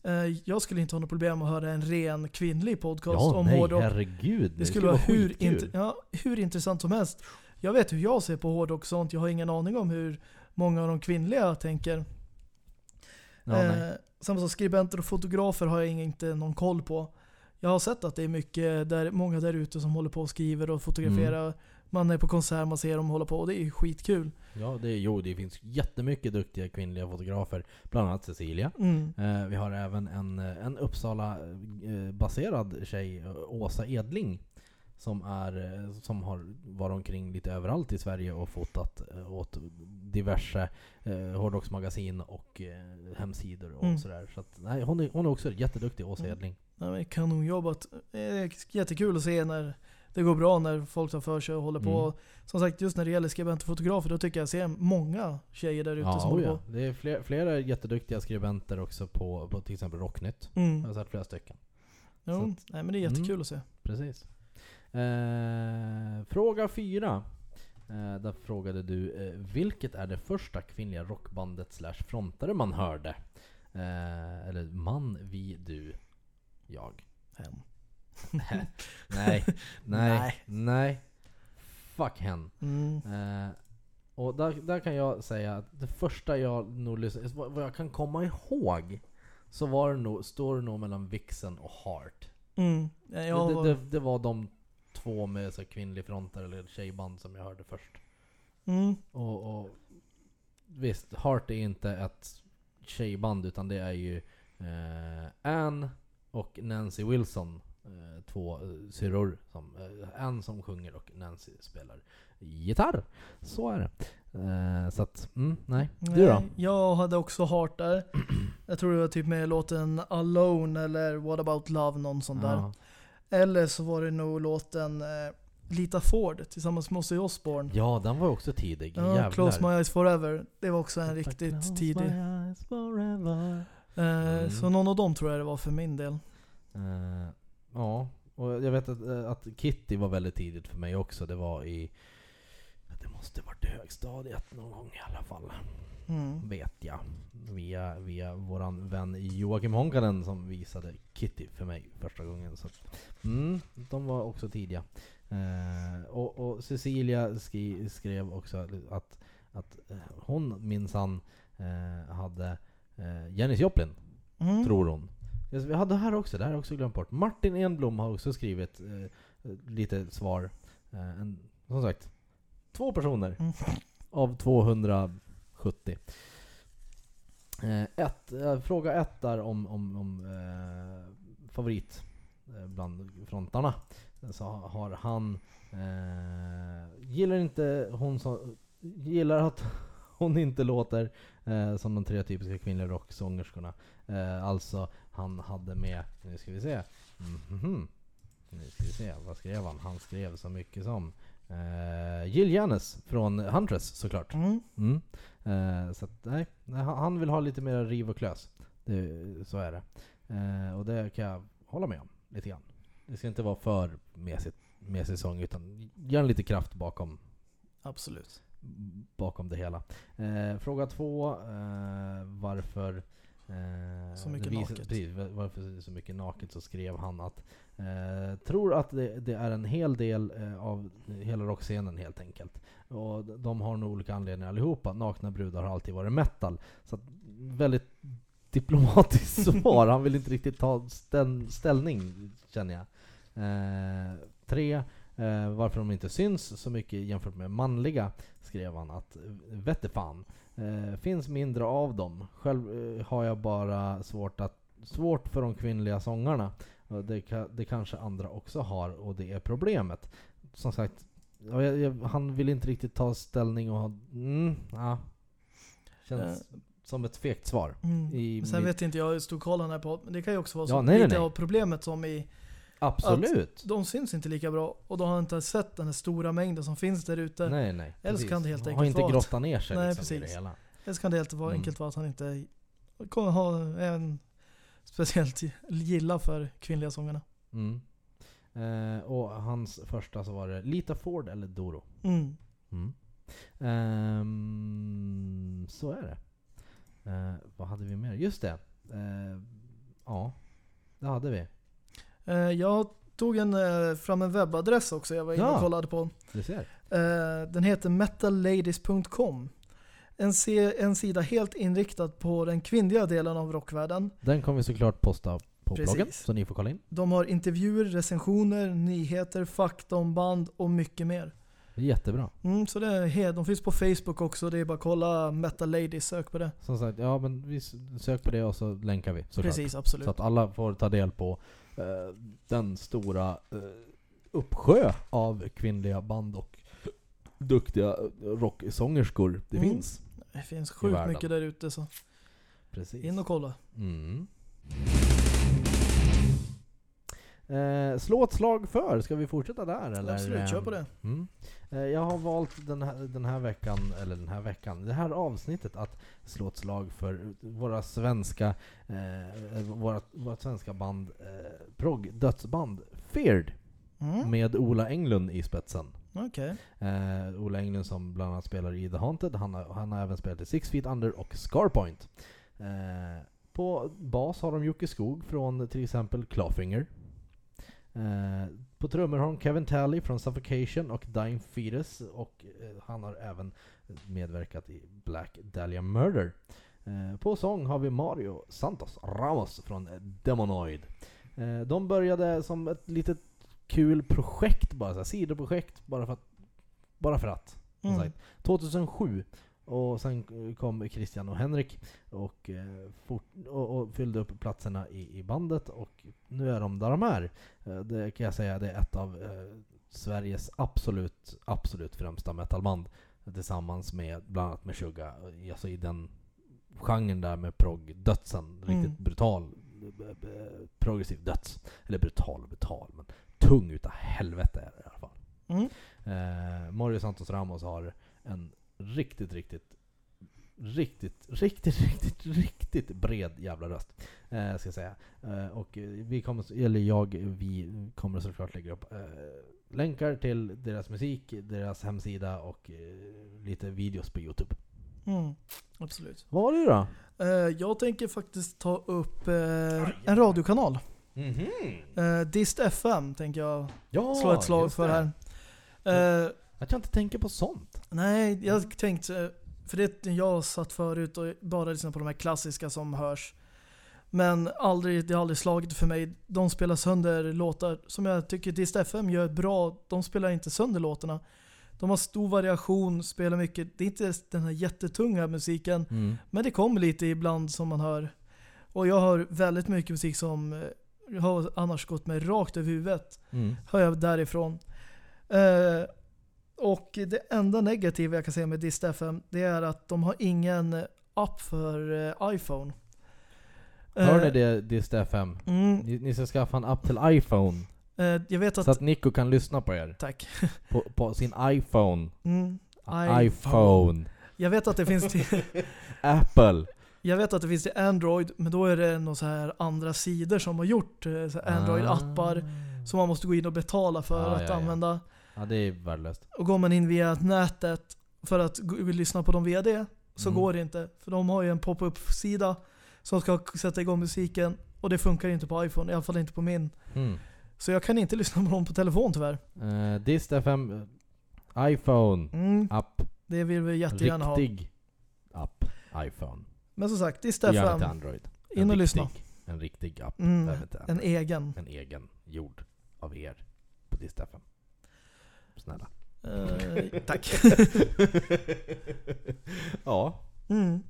Eh, jag skulle inte ha något problem att höra en ren kvinnlig podcast Ja, om nej, hårdrock. herregud. Det skulle vara hur, int- ja, hur intressant som helst. Jag vet hur jag ser på hårdrock och sånt. Jag har ingen aning om hur många av de kvinnliga tänker. Ja, eh, samma som skribenter och fotografer har jag inte någon koll på. Jag har sett att det är mycket där, många där ute som håller på och skriver och fotograferar. Mm. Man är på konsert, man ser dem hålla på och det är ju skitkul. Ja, det, är- jo, det finns jättemycket duktiga kvinnliga fotografer. Bland annat Cecilia. Mm. Eh, vi har även en, en Uppsala-baserad tjej, eh, Åsa Edling. Som, är, eh, som har varit omkring lite överallt i Sverige och fotat eh, åt diverse eh, hårdrocksmagasin och eh, hemsidor och Mm. sådär. Så att, nej, hon, är, hon är också jätteduktig, Åsa Mm. Edling. Ja, kanonjobbat. Jättekul att se när det går bra när folk tar för sig och håller på. Mm. Som sagt, just när det gäller skribenter och fotografer, då tycker jag ser många tjejer där ute Ja, som oh håller ja. på. Det är flera, flera jätteduktiga skribenter också på, på till exempel Rocknytt. Jag Mm. har sett flera stycken. Jo, att- nej men det är jättekul Mm. att se. Precis. Eh, fråga fyra. Eh, där frågade du, eh, vilket är det första kvinnliga rockbandet slash frontare man hörde? Eh, eller man, vi, du, jag. Hen. nej, nej, nej, nej. Fuck hen. Mm. Eh, och där, där kan jag säga att det första jag nog lyssnade, vad jag kan komma ihåg, så var det nog, står det nog mellan Vixen och Heart. Mm. Ja, det, var- det, det var de två med så kvinnlig frontare eller tjejband som jag hörde först. Mm. Och, och visst, Heart är inte ett tjejband utan det är ju eh, Anne och Nancy Wilson. Eh, två eh, syrror. Som, eh, Anne som sjunger och Nancy spelar gitarr. Så är det. Eh, så att, mm, nej. Du då? Jag hade också Heart där. Jag tror det var typ med låten Alone eller What about Love, någon sån där. Eller så var det nog låten eh, Lita Ford tillsammans med Ozzy Osbourne. ja, den var också tidig. Ja, Jävlar. Close My Eyes Forever. Det var också en riktigt tidig. Eh, Mm. Så någon av dem tror jag det var för min del. Eh, ja, och jag vet att, eh, att Kitty var väldigt tidigt för mig också. Det var i... Det måste varit i högstadiet någon gång i alla fall. Mm. Vet jag. Via, via våran vän Joakim Honkanen som visade Kitty för mig första gången. Så. Mm, de var också tidiga. Eh, och, och, Cecilia skri, skrev också att, att eh, hon minsann eh, hade eh, Janis Joplin, mm. tror hon. Vi hade här också, det här har jag också glömt bort. Martin Enblom har också skrivit eh, lite svar. Eh, en, som sagt, två personer mm. av 200 70. Eh, ett, eh, fråga ett där om, om, om eh, favorit eh, bland frontarna. Så har han... Eh, gillar inte hon som... Gillar att hon inte låter eh, som de tre typiska kvinnliga rocksångerskorna. alltså, han hade med... Nu ska vi se. Mm -hmm. Nu ska vi se, vad skrev han? Han skrev så mycket som eh, Jill Janis från Huntress såklart. Mm. Mm. Eh, så att, nej, han vill ha lite mer riv och klös. Det, så är det. Eh, och det kan jag hålla med om lite grann. Det ska inte vara för mesigt, mesig sång utan gör lite kraft bakom Absolut. bakom det hela. Fråga två. Varför eh, Så mycket visar- naket. Precis, var- varför så mycket naket så skrev han att eh, tror att det, det är en hel del eh, av hela rockscenen helt enkelt. Och de har nog olika anledningar allihopa. Nakna brudar har alltid varit metal. Så att, väldigt diplomatiskt svar. Han vill inte riktigt ta ställ, ställning känner jag. Eh, tre. Eh, varför de inte syns så mycket jämfört med manliga skrev han att vette fan. Eh, finns mindre av dem. Själv eh, har jag bara svårt, att, svårt för de kvinnliga sångarna. Det, det kanske andra också har och det är problemet. Som sagt, ja, jag, jag, han vill inte riktigt ta ställning och ha... Mm, ja. Känns som ett fegt svar. Mm. Sen mitt- vet inte jag hur stor koll han är på, men det kan ju också vara så Ja, nej, nej, lite nej. av problemet som i Absolut! de syns inte lika bra och då har inte sett den här stora mängden som finns där ute. Nej nej. Eller så precis. kan det helt Har enkelt inte vara att- grottat ner sig Nej, liksom, i det precis. hela. Eller så kan det helt Mm. enkelt vara att han inte kommer ha en speciellt gilla för kvinnliga sångarna. Mm. Eh, och hans första så var det Lita Ford eller Doro. Mm. Ehm, så är det. Eh, vad hade vi mer? Just det. Eh, ja, det hade vi. Eh, Jag tog en, eh, fram en webbadress också jag var inne och Ja. kollade på. Du ser. Eh, Den heter metalladies.com. En, en sida helt inriktad på den kvinnliga delen av rockvärlden. Den kommer vi såklart posta på Precis. bloggen, så ni får kolla in. De har intervjuer, recensioner, nyheter, fakta om band och mycket mer. Jättebra. Mm, så det är, de finns på Facebook också, det är bara att kolla Metal Ladies, sök på det. Som sagt, ja men vi sök på det och så länkar vi såklart. Precis, absolut. Så att alla får ta del på den stora eh, uppsjö av kvinnliga band och duktiga eh, rocksångerskor det Mm. finns. Det finns sjukt mycket där ute så Precis. in och kolla. Mm. Eh, slå ett slag för, ska vi fortsätta där eller? Absolut, kör på det. Mm. Eh, jag har valt den här, den här veckan, eller den här veckan, det här avsnittet att slå ett slag för våra svenska, eh, våra, våra svenska band, eh, prog, dödsband, Feared, Mm. med Ola Englund i spetsen. Okej. Eh, Ola Englund som bland annat spelar i The Haunted, han har, han har även spelat i Six Feet Under och Scarpoint. Eh, på bas har de Jocke Skog från till exempel Clawfinger. Eh, på trummor har de Kevin Talley från Suffocation och Dying Fetus och eh, han har även medverkat i Black Dahlia Murder. Eh, på sång har vi Mario Santos Ramos från Demonoid. Eh, de började som ett litet kul projekt bara, så här, sidoprojekt bara för att. Bara för att. Mm. sagt. 2007. Och sen kom Christian och Henrik och, eh, fort, och, och fyllde upp platserna i, i bandet och nu är de där de är. Eh, det kan jag säga, det är ett av eh, Sveriges absolut, absolut främsta metalband. Tillsammans med bland annat med Suga, alltså i den genren där med prog-dödsen. Riktigt Mm. brutal, eh, eh, progressiv döds. Eller brutal och brutal, men tung utav helvete är det i alla fall. Mm. Eh, Mario Santos Ramos har en riktigt, riktigt, riktigt, riktigt, riktigt, riktigt bred jävla röst. Eh, ska jag säga. Eh, och vi kommer, eller jag, vi kommer såklart lägga upp eh, länkar till deras musik, deras hemsida och eh, lite videos på Youtube. Mm. Absolut. Vad var det då? Eh, jag tänker faktiskt ta upp eh, en radiokanal. Mhm. Eh, Dist FM tänker jag Ja, slå ett slag för det. här. Eh, Jag inte tänka på sånt. nej, jag tänkte, för det jag satt förut och bara lyssnade på de här klassiska som hörs. Men aldrig, det har aldrig slagit för mig. De spelar sönder låtar som jag tycker Dist FM gör bra. De spelar inte sönder låtarna. De har stor variation, spelar mycket. Det är inte den här jättetunga musiken. Mm. Men det kommer lite ibland som man hör. Och jag hör väldigt mycket musik som eh, har annars gått mig rakt över huvudet. Mm. Hör jag därifrån. Eh, och det enda negativa jag kan säga med Dist FM det är att de har ingen app för eh, iPhone. Hör Eh, ni det, Dist FM? Mm, Ni, ni ska skaffa en app till iPhone. eh, att... Så att Nico kan lyssna på er. Tack. På, på sin iPhone. Mm, iPhone. iPhone. jag vet att det finns till, Apple. Jag vet att det finns till Android, men då är det några så här andra sidor som har gjort eh, här Android-appar som man måste gå in och betala för Ah, att ja. använda. Ja, det är värdelöst. Och går man in via nätet för att lyssna på dem via det, så Mm. går det inte. För de har ju en pop-up-sida som ska sätta igång musiken och det funkar inte på iPhone, i alla fall inte på min. Mm. Så jag kan inte lyssna på dem på telefon tyvärr. Uh, Dist FM eh, iPhone Mm, app. det vill vi jättegärna ha. Riktig app. iPhone. Men som sagt, Dist Gärna till FM, Android. in och En lyssna. riktig- En riktig app. Mm, till en egen. en egen gjord av er på Dist FM. Snälla. Eh, tack. ja, Mm.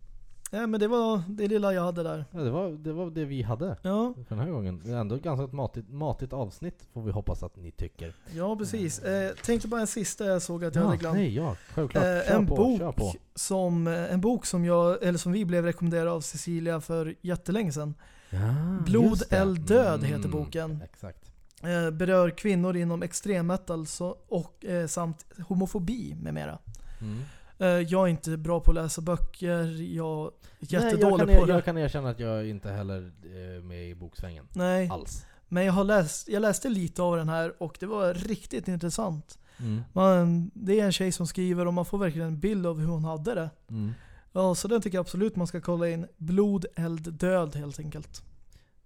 Ja, men det var det lilla jag hade där. ja, det var, det var det vi hade Ja, för den här gången. Det är ändå ett ganska matigt, matigt avsnitt får vi hoppas att ni tycker. ja precis. Eh, tänkte bara en sista jag såg att jag ja, hade glömt. nej, ja, självklart. Eh, kör en, på, bok kör på. Som, eh, en bok som jag, eller som vi blev rekommenderade av Cecilia för jättelänge sedan. Ja, Blod, just det. eld, död Mm, heter boken. Exakt. Eh, berör kvinnor inom extremmetal så, och eh, samt homofobi med mera. Mm. Eh, jag är inte bra på att läsa böcker, jag är Nej, jag, jättedålig kan, på det. jag kan erkänna att jag inte heller är med i boksvängen. Nej, Alls. men jag, har läst, jag läste lite av den här och det var riktigt intressant. Mm. Man, det är en tjej som skriver och man får verkligen en bild av hur hon hade det. Mm. Ja, så den tycker jag absolut man ska kolla in. Blod, eld, död helt enkelt.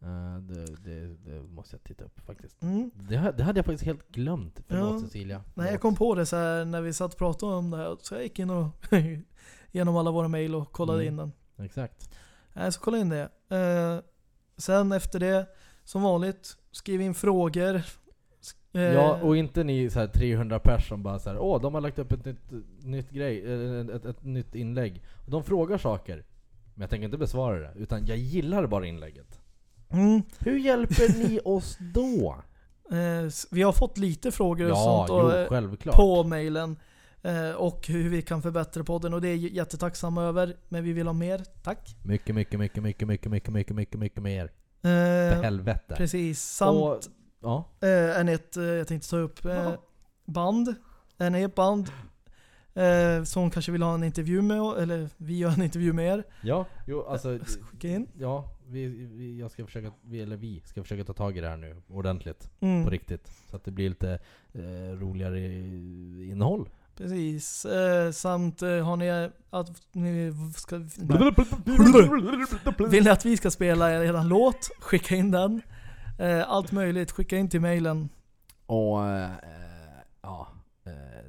Eh, det, det, det måste jag titta upp faktiskt. Mm. Det, det hade jag faktiskt helt glömt. Förlåt Ja. Cecilia. Nej, jag kom på det så här när vi satt och pratade om det här. Så jag gick in och genom alla våra mejl och kollade Mm. in den. Exakt. Nej, så kolla in det. Eh, sen efter det, som vanligt, skriv in frågor. Eh, Ja, och inte ni så här 300 pers som bara så här, åh, de har lagt upp ett nytt, nytt grej, ett, ett, ett nytt inlägg. De frågar saker. Men jag tänker inte besvara det, utan jag gillar bara inlägget. Mm, Hur hjälper ni oss då? eh, vi har fått lite frågor och Ja, sånt jo, och, eh, självklart. på mejlen. Eh, och hur vi kan förbättra podden och det är jättetacksamma över. Men vi vill ha mer. Tack. Mycket, mycket, mycket, mycket, mycket, mycket, mycket, mycket, mycket mer. Eh, För helvete. precis. Samt Och, Ja. Eh, är ett, eh, jag tänkte ta upp, eh, band. En ett band. Eh, som kanske vill ha en intervju med eller vi gör en intervju med er. Ja, jo alltså. Skicka in. Ja, vi, vi, jag ska försöka, vi, eller vi ska försöka ta tag i det här nu ordentligt. Mm, På riktigt. Så att det blir lite eh, roligare innehåll. precis. Eh, samt eh, har ni att ni ska... Vill ni att vi ska spela er låt? Skicka in den. Eh, allt möjligt, skicka in till mailen. Och eh, ja, eh,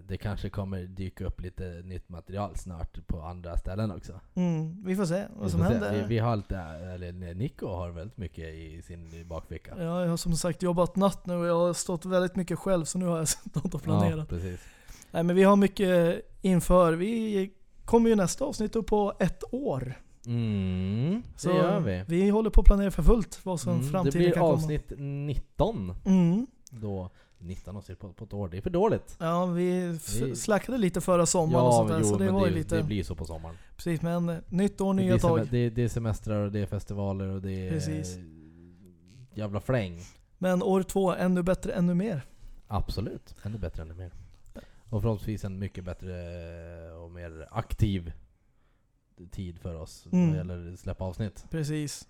det kanske kommer dyka upp lite nytt material snart på andra ställen också. Mm, vi får se Vi vad som får se. händer. Vi, vi har alltid, eller Nico har väldigt mycket i sin bakficka. Ja, jag har som sagt jobbat natt nu och jag har stått väldigt mycket själv så nu har jag stått och planerat. Ja, precis. Nej men vi har mycket inför. Vi kommer ju nästa avsnitt upp på ett år. Mm, det Så gör vi. Vi håller på att planera för fullt vad som Mm, det framtiden blir kan komma. avsnitt 19 Mm. då. 19 avsnitt på, på ett år, det är för dåligt. Ja, vi Vi- slackade lite förra sommaren och sånt där, jo, så det var ju det, lite... det blir så på sommaren. Precis, men nytt år, Det, nya sem- tag. det, det är semestrar och det är festivaler och det är Precis. jävla fläng. Men år två, ännu bättre, ännu mer. Absolut, ännu bättre ännu mer. Och förhoppningsvis en mycket bättre och mer aktiv tid för oss Mm. vad gäller släppa avsnitt. Precis.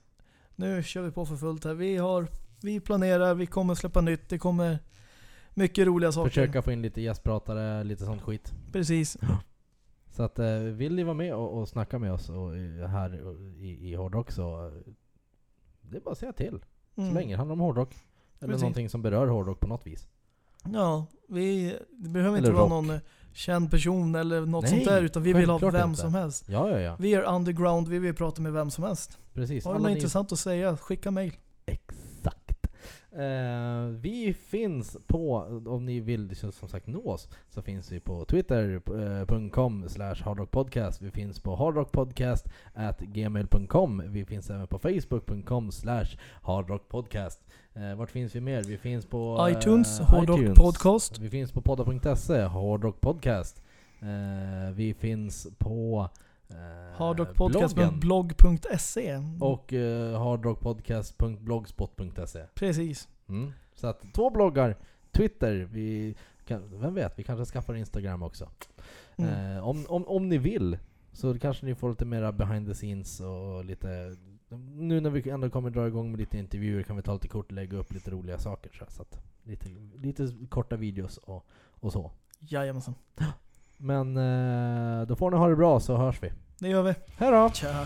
Nu kör vi på för fullt här. Vi har... Vi planerar, vi kommer släppa nytt, det kommer mycket roliga saker. Försöka få in lite gästpratare, lite sånt skit. Precis. Så att eh, vill ni vara med och, och snacka med oss och, eh, här i, i hårdrock så det är bara att säga till. Så Mm. länge det handlar om hårdrock. Eller Precis. någonting som berör hårdrock på något vis. Ja, vi, det behöver inte Eller vara rock. någon eh, känd person eller något Nej, sånt där utan vi vill ha vem inte. som helst. Ja, ja, ja. Vi är underground, vi vill prata med vem som helst. Precis. Har du något intressant att säga, skicka mail. Eh, vi finns på, om ni vill som sagt nå oss, så finns vi på twitter.com slash hardrockpodcast. Vi finns på hardrockpodcast gmail.com. Vi finns även på facebook.com slash hardrockpodcast. Eh, vart finns vi mer? Vi finns på eh, iTunes, Hårdrock iTunes. Podcast. Vi finns på podda.se, hardrockpodcast. Eh, vi finns på eh, bloggen. blogg.se. Och eh, hardrockpodcast.blogspot.se Precis. mm. Så att två bloggar, Twitter, vi kan, vem vet, vi kanske skaffar Instagram också. Mm. Eh, om, om, om ni vill så kanske ni får lite mera behind the scenes och lite nu när vi ändå kommer dra igång med lite intervjuer kan vi ta lite kort och lägga upp lite roliga saker så att lite, lite korta videos och, och så. Jajamensan. Men eh, då får ni ha det bra så hörs vi. Det gör vi. Hej då! Tja.